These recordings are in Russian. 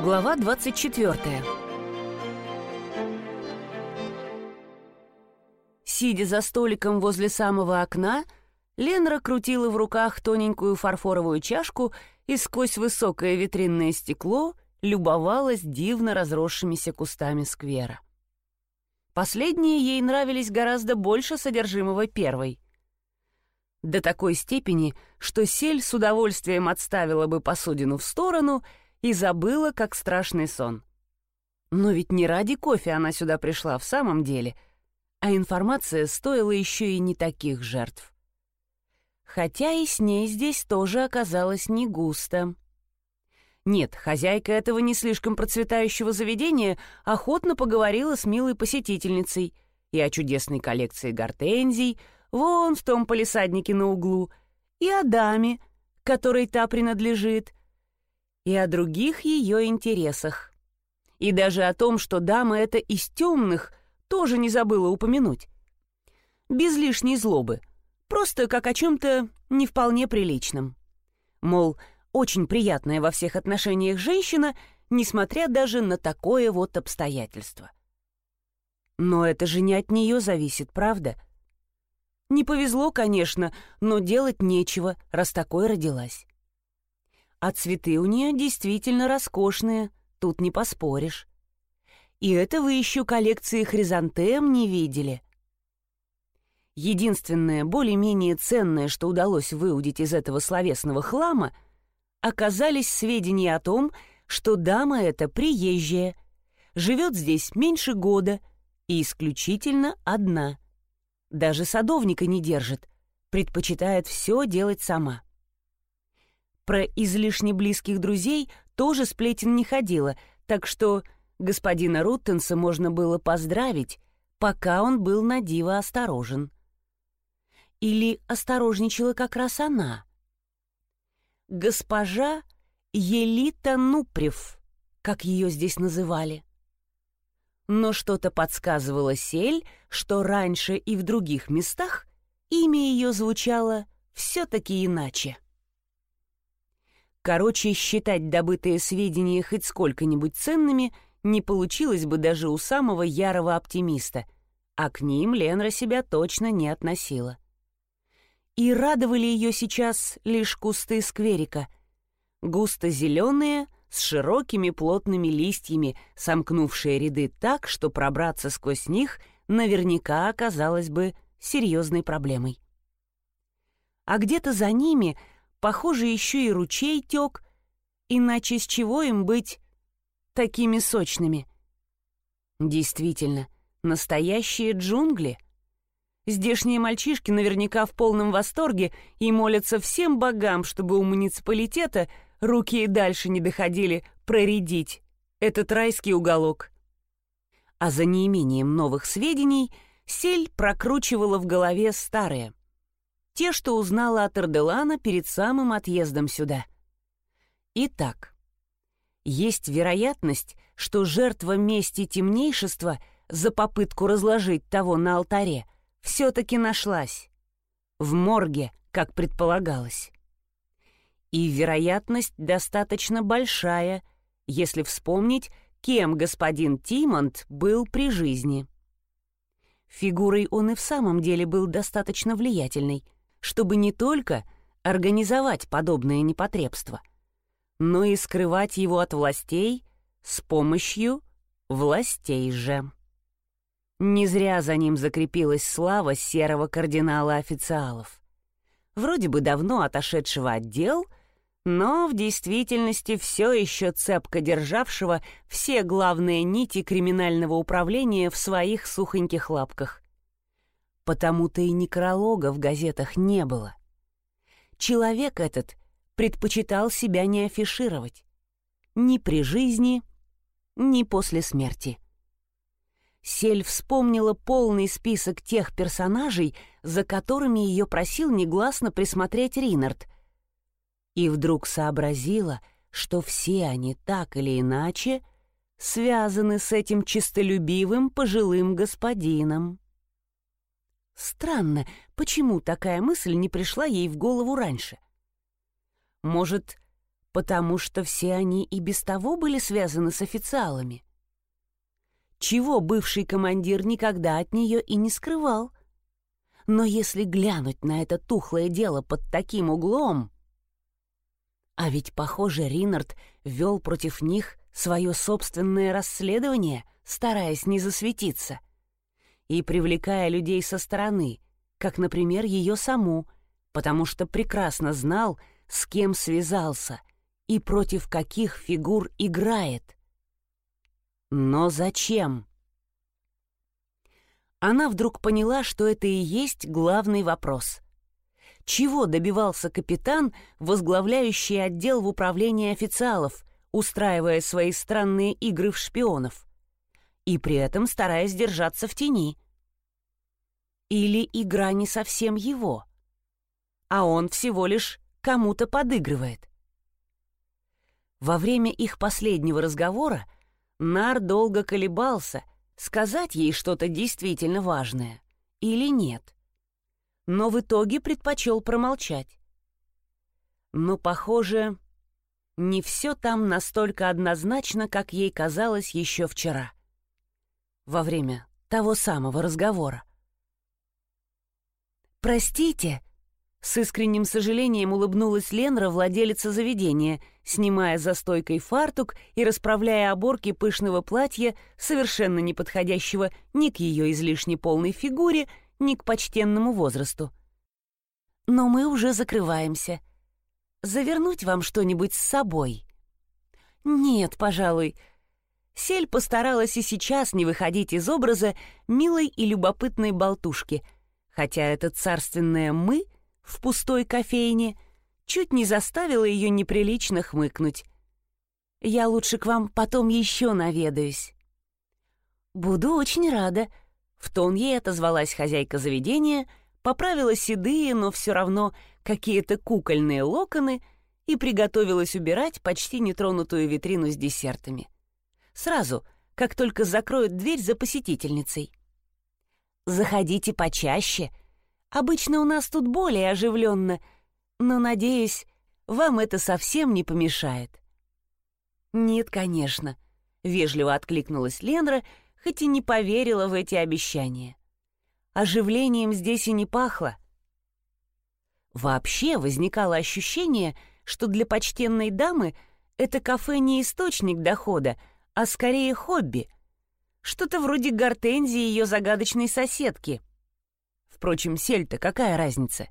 Глава 24 Сидя за столиком возле самого окна, Ленра крутила в руках тоненькую фарфоровую чашку и сквозь высокое витринное стекло любовалась дивно разросшимися кустами сквера. Последние ей нравились гораздо больше содержимого первой. До такой степени, что сель с удовольствием отставила бы посудину в сторону и забыла, как страшный сон. Но ведь не ради кофе она сюда пришла в самом деле, а информация стоила еще и не таких жертв. Хотя и с ней здесь тоже оказалось не густо. Нет, хозяйка этого не слишком процветающего заведения охотно поговорила с милой посетительницей и о чудесной коллекции гортензий вон в том полисаднике на углу, и о даме, которой та принадлежит, и о других ее интересах. И даже о том, что дама эта из темных, тоже не забыла упомянуть. Без лишней злобы, просто как о чем-то не вполне приличном. Мол, очень приятная во всех отношениях женщина, несмотря даже на такое вот обстоятельство. Но это же не от нее зависит, правда? Не повезло, конечно, но делать нечего, раз такой родилась. А цветы у нее действительно роскошные, тут не поспоришь. И это вы еще коллекции хризантем не видели. Единственное, более-менее ценное, что удалось выудить из этого словесного хлама — оказались сведения о том, что дама эта приезжая, живет здесь меньше года и исключительно одна. Даже садовника не держит, предпочитает все делать сама. Про излишне близких друзей тоже сплетен не ходило, так что господина Руттенса можно было поздравить, пока он был на диво осторожен. Или осторожничала как раз она — госпожа Елита Нупрев, как ее здесь называли. Но что-то подсказывало Сель, что раньше и в других местах имя ее звучало все-таки иначе. Короче, считать добытые сведения хоть сколько-нибудь ценными не получилось бы даже у самого ярого оптимиста, а к ним Ленра себя точно не относила. — и радовали ее сейчас лишь кусты скверика. Густо зеленые, с широкими плотными листьями, сомкнувшие ряды так, что пробраться сквозь них наверняка оказалось бы серьезной проблемой. А где-то за ними, похоже, еще и ручей тек, иначе с чего им быть такими сочными? Действительно, настоящие джунгли — Здешние мальчишки наверняка в полном восторге и молятся всем богам, чтобы у муниципалитета руки и дальше не доходили проредить этот райский уголок. А за неимением новых сведений Сель прокручивала в голове старые. Те, что узнала от Арделана перед самым отъездом сюда. Итак, есть вероятность, что жертва мести темнейшества за попытку разложить того на алтаре — все-таки нашлась. В морге, как предполагалось. И вероятность достаточно большая, если вспомнить, кем господин Тимонт был при жизни. Фигурой он и в самом деле был достаточно влиятельной, чтобы не только организовать подобное непотребство, но и скрывать его от властей с помощью властей же. Не зря за ним закрепилась слава серого кардинала официалов. Вроде бы давно отошедшего от дел, но в действительности все еще цепко державшего все главные нити криминального управления в своих сухоньких лапках. Потому-то и некролога в газетах не было. Человек этот предпочитал себя не афишировать. Ни при жизни, ни после смерти. Сель вспомнила полный список тех персонажей, за которыми ее просил негласно присмотреть Ринард. И вдруг сообразила, что все они так или иначе связаны с этим чистолюбивым пожилым господином. Странно, почему такая мысль не пришла ей в голову раньше. Может, потому что все они и без того были связаны с официалами. Чего бывший командир никогда от нее и не скрывал. Но если глянуть на это тухлое дело под таким углом... А ведь, похоже, Ринард вел против них свое собственное расследование, стараясь не засветиться, и привлекая людей со стороны, как, например, ее саму, потому что прекрасно знал, с кем связался и против каких фигур играет. Но зачем? Она вдруг поняла, что это и есть главный вопрос. Чего добивался капитан, возглавляющий отдел в управлении официалов, устраивая свои странные игры в шпионов? И при этом стараясь держаться в тени. Или игра не совсем его, а он всего лишь кому-то подыгрывает. Во время их последнего разговора Нар долго колебался, сказать ей что-то действительно важное или нет. Но в итоге предпочел промолчать. Но, похоже, не все там настолько однозначно, как ей казалось еще вчера. Во время того самого разговора. «Простите», с искренним сожалением улыбнулась Ленра, владелица заведения, снимая за стойкой фартук и расправляя оборки пышного платья, совершенно не подходящего ни к ее излишне полной фигуре, ни к почтенному возрасту. «Но мы уже закрываемся. Завернуть вам что-нибудь с собой?» «Нет, пожалуй». Сель постаралась и сейчас не выходить из образа милой и любопытной болтушки, хотя это царственное «мы» — в пустой кофейне чуть не заставила ее неприлично хмыкнуть. «Я лучше к вам потом еще наведаюсь». «Буду очень рада», — в тон ей отозвалась хозяйка заведения, поправила седые, но все равно какие-то кукольные локоны и приготовилась убирать почти нетронутую витрину с десертами. Сразу, как только закроют дверь за посетительницей. «Заходите почаще», — Обычно у нас тут более оживленно, но, надеюсь, вам это совсем не помешает». «Нет, конечно», — вежливо откликнулась Ленра, хоть и не поверила в эти обещания. Оживлением здесь и не пахло. Вообще возникало ощущение, что для почтенной дамы это кафе не источник дохода, а скорее хобби. Что-то вроде гортензии ее загадочной соседки — Впрочем, сель-то какая разница?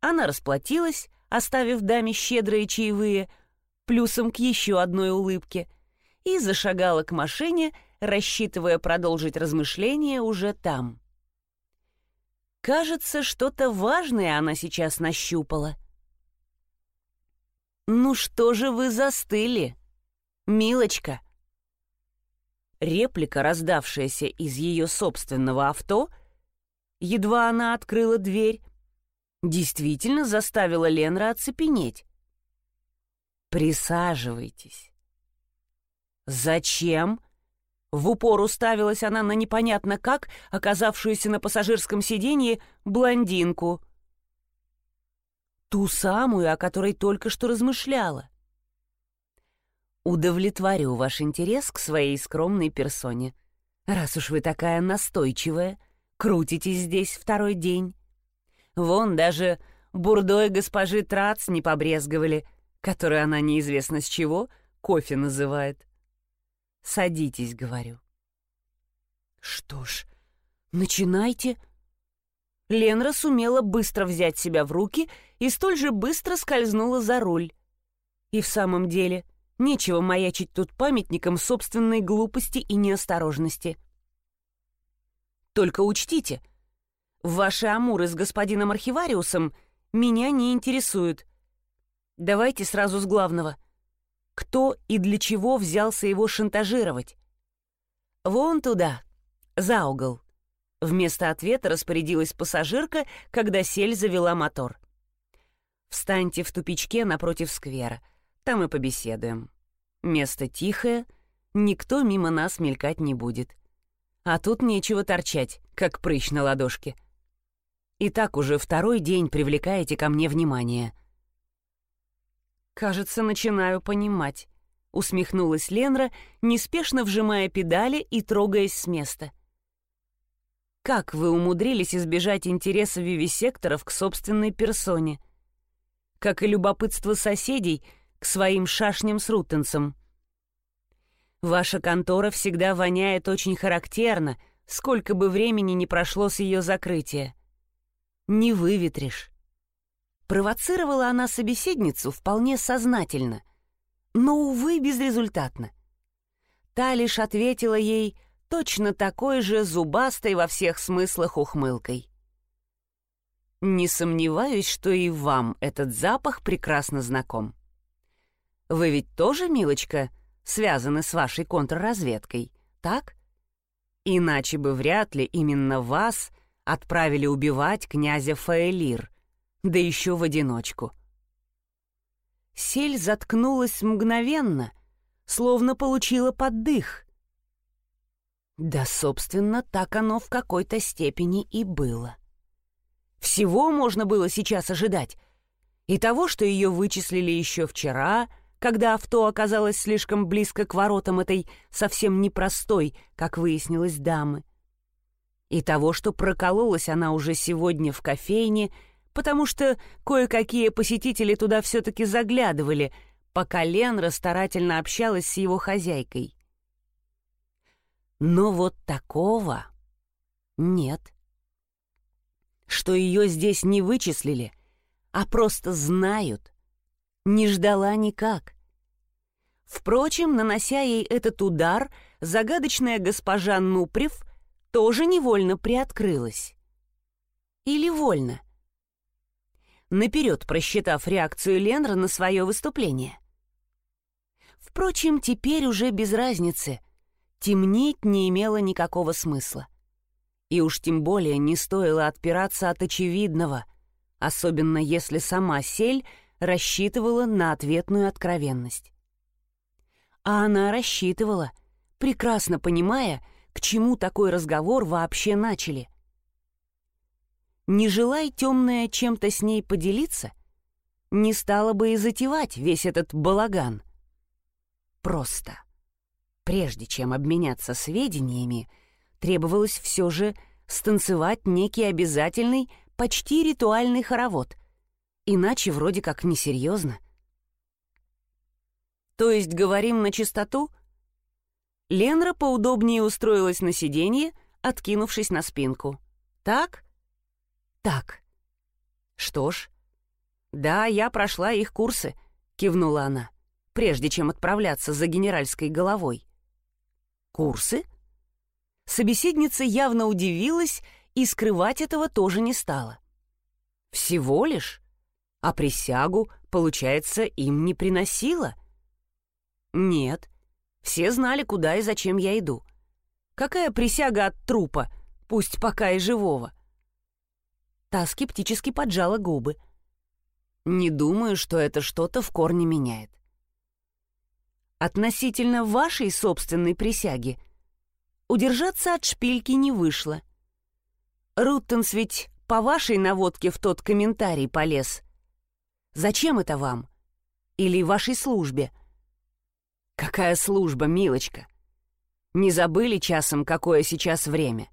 Она расплатилась, оставив даме щедрые чаевые, плюсом к еще одной улыбке, и зашагала к машине, рассчитывая продолжить размышления уже там. Кажется, что-то важное она сейчас нащупала. «Ну что же вы застыли, милочка?» Реплика, раздавшаяся из ее собственного авто — едва она открыла дверь, действительно заставила Ленра оцепенеть. «Присаживайтесь». «Зачем?» В упор уставилась она на непонятно как оказавшуюся на пассажирском сиденье блондинку. Ту самую, о которой только что размышляла. «Удовлетворю ваш интерес к своей скромной персоне, раз уж вы такая настойчивая», крутитесь здесь второй день. Вон даже бурдой госпожи Трац не побрезговали, которую она неизвестно с чего кофе называет. Садитесь, говорю. Что ж, начинайте. Ленра сумела быстро взять себя в руки и столь же быстро скользнула за руль. И в самом деле, нечего маячить тут памятником собственной глупости и неосторожности. Только учтите, ваши амуры с господином архивариусом меня не интересуют. Давайте сразу с главного. Кто и для чего взялся его шантажировать? Вон туда, за угол. Вместо ответа распорядилась пассажирка, когда сель завела мотор. «Встаньте в тупичке напротив сквера. Там и побеседуем. Место тихое, никто мимо нас мелькать не будет. А тут нечего торчать, как прыщ на ладошке. И так уже второй день привлекаете ко мне внимание. «Кажется, начинаю понимать», — усмехнулась Ленра, неспешно вжимая педали и трогаясь с места. «Как вы умудрились избежать интереса вивисекторов к собственной персоне? Как и любопытство соседей к своим шашням с рутенцем. Ваша контора всегда воняет очень характерно, сколько бы времени ни прошло с ее закрытия. Не выветришь. Провоцировала она собеседницу вполне сознательно, но, увы, безрезультатно. Та лишь ответила ей точно такой же зубастой во всех смыслах ухмылкой. «Не сомневаюсь, что и вам этот запах прекрасно знаком. Вы ведь тоже, милочка, связаны с вашей контрразведкой, так? Иначе бы вряд ли именно вас отправили убивать князя Фаэлир, да еще в одиночку. Сель заткнулась мгновенно, словно получила поддых. Да, собственно, так оно в какой-то степени и было. Всего можно было сейчас ожидать. И того, что ее вычислили еще вчера, когда авто оказалось слишком близко к воротам этой совсем непростой, как выяснилось, дамы. И того, что прокололась она уже сегодня в кофейне — потому что кое-какие посетители туда все-таки заглядывали, пока Ленра старательно общалась с его хозяйкой. Но вот такого нет. Что ее здесь не вычислили, а просто знают, не ждала никак. Впрочем, нанося ей этот удар, загадочная госпожа Нуприв тоже невольно приоткрылась. Или вольно — наперед просчитав реакцию Ленра на свое выступление. Впрочем, теперь уже без разницы. Темнеть не имело никакого смысла. И уж тем более не стоило отпираться от очевидного, особенно если сама Сель рассчитывала на ответную откровенность. А она рассчитывала, прекрасно понимая, к чему такой разговор вообще начали. Не желая темная чем-то с ней поделиться, не стала бы и затевать весь этот балаган. Просто. Прежде чем обменяться сведениями, требовалось все же станцевать некий обязательный, почти ритуальный хоровод. Иначе вроде как несерьезно. То есть говорим на чистоту? Ленра поудобнее устроилась на сиденье, откинувшись на спинку. Так? так. Что ж, да, я прошла их курсы, кивнула она, прежде чем отправляться за генеральской головой. Курсы? Собеседница явно удивилась и скрывать этого тоже не стала. Всего лишь? А присягу, получается, им не приносила? Нет, все знали, куда и зачем я иду. Какая присяга от трупа, пусть пока и живого? — Та скептически поджала губы. «Не думаю, что это что-то в корне меняет». «Относительно вашей собственной присяги удержаться от шпильки не вышло. Руттенс ведь по вашей наводке в тот комментарий полез. Зачем это вам? Или вашей службе?» «Какая служба, милочка? Не забыли часом, какое сейчас время?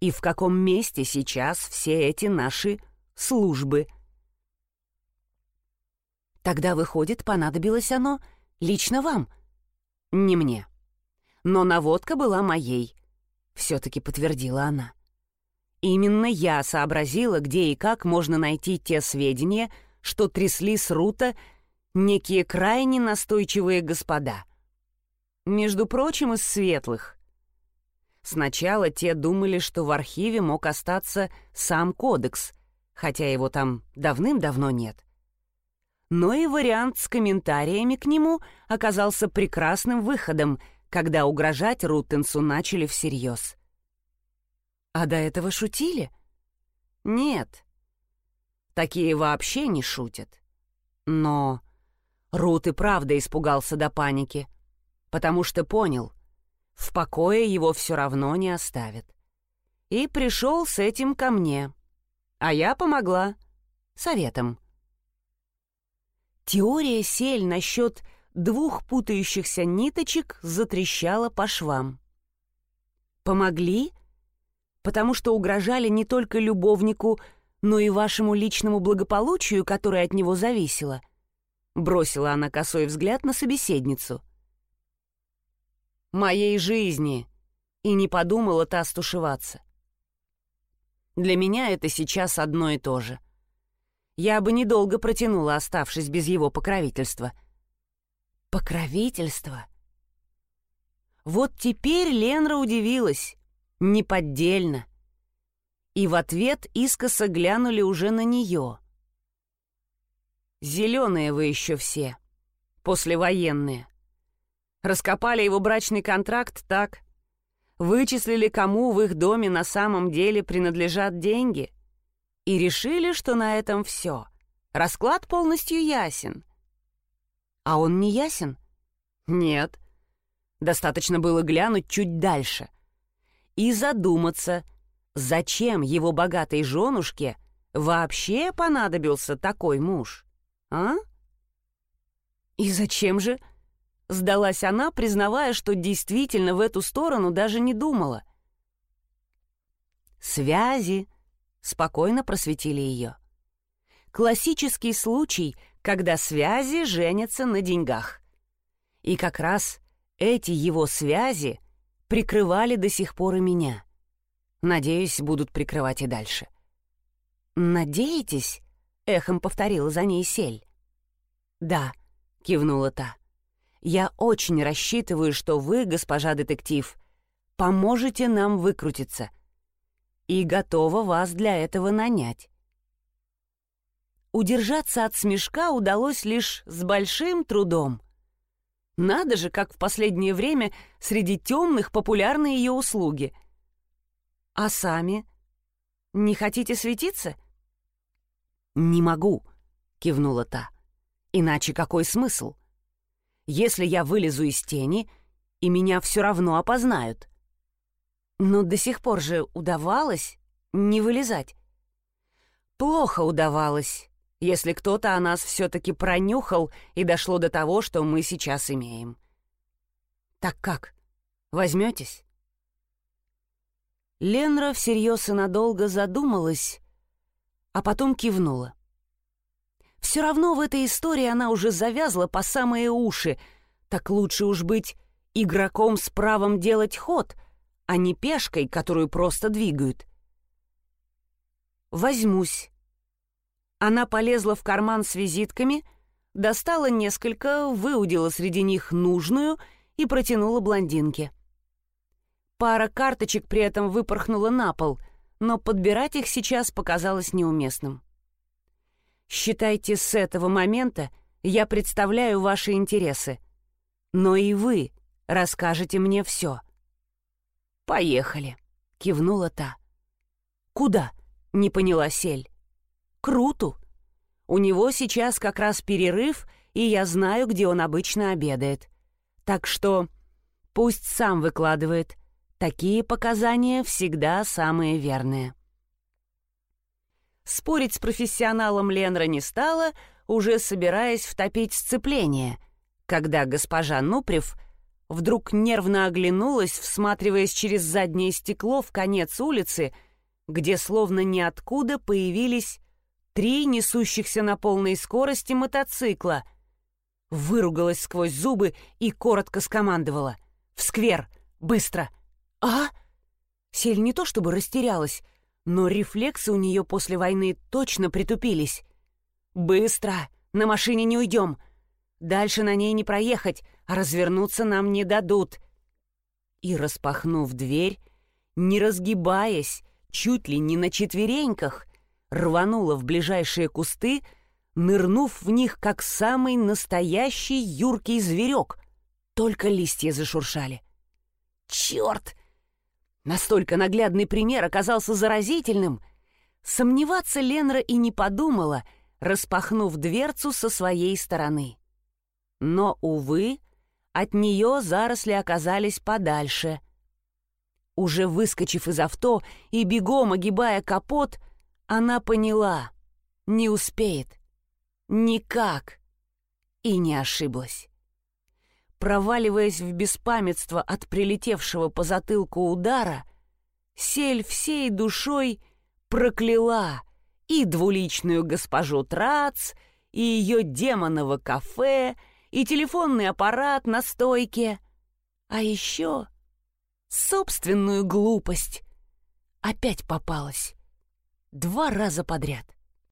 и в каком месте сейчас все эти наши службы. Тогда, выходит, понадобилось оно лично вам, не мне. Но наводка была моей, все-таки подтвердила она. Именно я сообразила, где и как можно найти те сведения, что трясли с Рута некие крайне настойчивые господа. Между прочим, из светлых. Сначала те думали, что в архиве мог остаться сам кодекс, хотя его там давным-давно нет. Но и вариант с комментариями к нему оказался прекрасным выходом, когда угрожать Руттенсу начали всерьез. А до этого шутили? Нет. Такие вообще не шутят. Но Рут и правда испугался до паники, потому что понял, в покое его все равно не оставят. И пришел с этим ко мне. А я помогла. Советом. Теория сель насчет двух путающихся ниточек затрещала по швам. Помогли? Потому что угрожали не только любовнику, но и вашему личному благополучию, которое от него зависело. Бросила она косой взгляд на собеседницу. «Моей жизни!» И не подумала та стушеваться. Для меня это сейчас одно и то же. Я бы недолго протянула, оставшись без его покровительства. Покровительство? Вот теперь Ленра удивилась. Неподдельно. И в ответ искоса глянули уже на нее. «Зеленые вы еще все. Послевоенные. Раскопали его брачный контракт так. Вычислили, кому в их доме на самом деле принадлежат деньги и решили, что на этом все. Расклад полностью ясен. А он не ясен? Нет. Достаточно было глянуть чуть дальше и задуматься, зачем его богатой женушке вообще понадобился такой муж, а? И зачем же? Сдалась она, признавая, что действительно в эту сторону даже не думала. Связи, спокойно просветили ее. Классический случай, когда связи женятся на деньгах. И как раз эти его связи прикрывали до сих пор и меня. Надеюсь, будут прикрывать и дальше. «Надеетесь?» — эхом повторила за ней Сель. «Да», — кивнула та. «Я очень рассчитываю, что вы, госпожа детектив, поможете нам выкрутиться и готова вас для этого нанять. Удержаться от смешка удалось лишь с большим трудом. Надо же, как в последнее время среди темных популярны ее услуги. А сами? Не хотите светиться? «Не могу», — кивнула та. «Иначе какой смысл? Если я вылезу из тени, и меня все равно опознают. Но до сих пор же удавалось не вылезать. Плохо удавалось, если кто-то о нас все-таки пронюхал и дошло до того, что мы сейчас имеем. Так как? Возьметесь? Ленра всерьез и надолго задумалась, а потом кивнула. Все равно в этой истории она уже завязла по самые уши, так лучше уж быть игроком с правом делать ход — а не пешкой, которую просто двигают. «Возьмусь». Она полезла в карман с визитками, достала несколько, выудила среди них нужную и протянула блондинке. Пара карточек при этом выпорхнула на пол, но подбирать их сейчас показалось неуместным. «Считайте, с этого момента я представляю ваши интересы. Но и вы расскажете мне все». «Поехали», — кивнула та. «Куда?» — не поняла Сель. «Круту. У него сейчас как раз перерыв, и я знаю, где он обычно обедает. Так что пусть сам выкладывает. Такие показания всегда самые верные». Спорить с профессионалом Ленра не стала, уже собираясь втопить сцепление, когда госпожа Нупрев вдруг нервно оглянулась, всматриваясь через заднее стекло в конец улицы, где словно ниоткуда появились три несущихся на полной скорости мотоцикла. Выругалась сквозь зубы и коротко скомандовала. «В сквер! Быстро!» «А?» Сель не то чтобы растерялась, но рефлексы у нее после войны точно притупились. «Быстро! На машине не уйдем! Дальше на ней не проехать, а развернуться нам не дадут. И, распахнув дверь, не разгибаясь, чуть ли не на четвереньках, рванула в ближайшие кусты, нырнув в них, как самый настоящий юркий зверек. Только листья зашуршали. «Черт!» Настолько наглядный пример оказался заразительным. Сомневаться Ленра и не подумала, распахнув дверцу со своей стороны. Но, увы, от нее заросли оказались подальше. Уже выскочив из авто и бегом огибая капот, она поняла — не успеет. Никак. И не ошиблась. Проваливаясь в беспамятство от прилетевшего по затылку удара, Сель всей душой прокляла и двуличную госпожу Трац, и ее демоново кафе, и телефонный аппарат на стойке, а еще собственную глупость. Опять попалась. Два раза подряд.